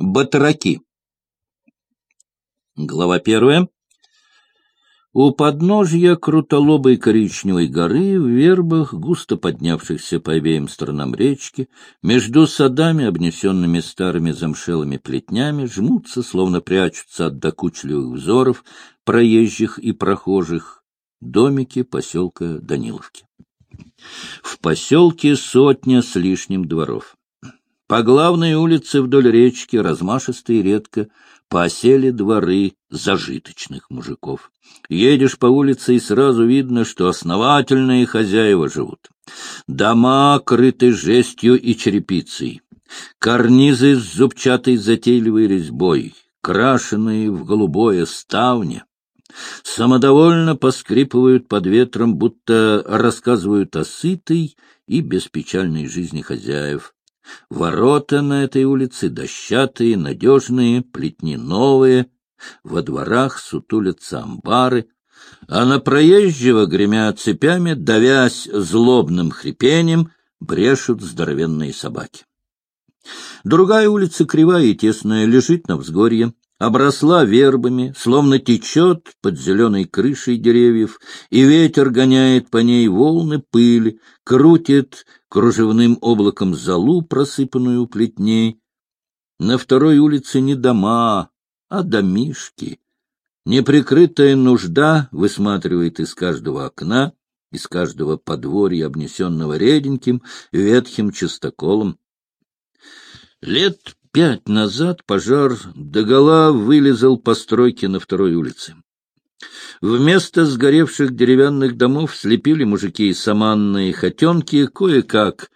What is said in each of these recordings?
Батраки. Глава первая. У подножья крутолобой коричневой горы, в вербах, густо поднявшихся по обеим сторонам речки, между садами, обнесенными старыми замшелыми плетнями, жмутся, словно прячутся от докучливых взоров проезжих и прохожих, домики поселка Даниловки. В поселке сотня с лишним дворов. По главной улице вдоль речки размашисто и редко посели дворы зажиточных мужиков. Едешь по улице, и сразу видно, что основательные хозяева живут. Дома крыты жестью и черепицей, карнизы с зубчатой затейливой резьбой, крашеные в голубое ставни. Самодовольно поскрипывают под ветром, будто рассказывают о сытой и беспечальной жизни хозяев. Ворота на этой улице дощатые, надежные, плетни новые, во дворах сутулятся амбары, а на проезжего, гремя цепями, давясь злобным хрипением, брешут здоровенные собаки. Другая улица, кривая и тесная, лежит на взгорье, обросла вербами, словно течет под зеленой крышей деревьев, и ветер гоняет по ней волны пыли, крутит кружевным облаком залу, просыпанную плетней. На второй улице не дома, а домишки. Неприкрытая нужда высматривает из каждого окна, из каждого подворья, обнесенного реденьким, ветхим чистоколом. Лет пять назад пожар догола вылезал постройки на второй улице. Вместо сгоревших деревянных домов слепили мужики саманные хотенки, кое-как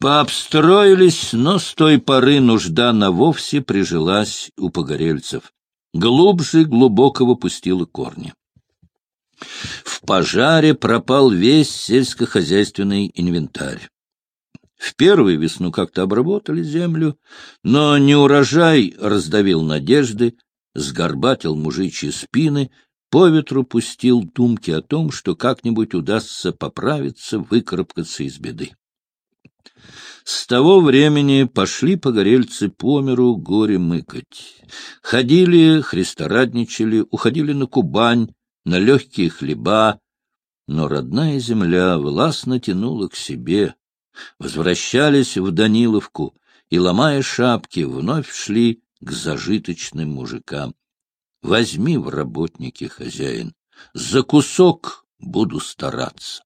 пообстроились, но с той поры нужда на вовсе прижилась у погорельцев. Глубже глубокого пустила корни. В пожаре пропал весь сельскохозяйственный инвентарь. В первую весну как-то обработали землю, но неурожай раздавил надежды, сгорбатил мужичьи спины, по ветру пустил думки о том, что как-нибудь удастся поправиться, выкарабкаться из беды. С того времени пошли погорельцы по миру горе мыкать. Ходили, христорадничали, уходили на Кубань, на легкие хлеба, но родная земля властно тянула к себе, возвращались в Даниловку и, ломая шапки, вновь шли к зажиточным мужикам. Возьми в работники, хозяин, за кусок буду стараться.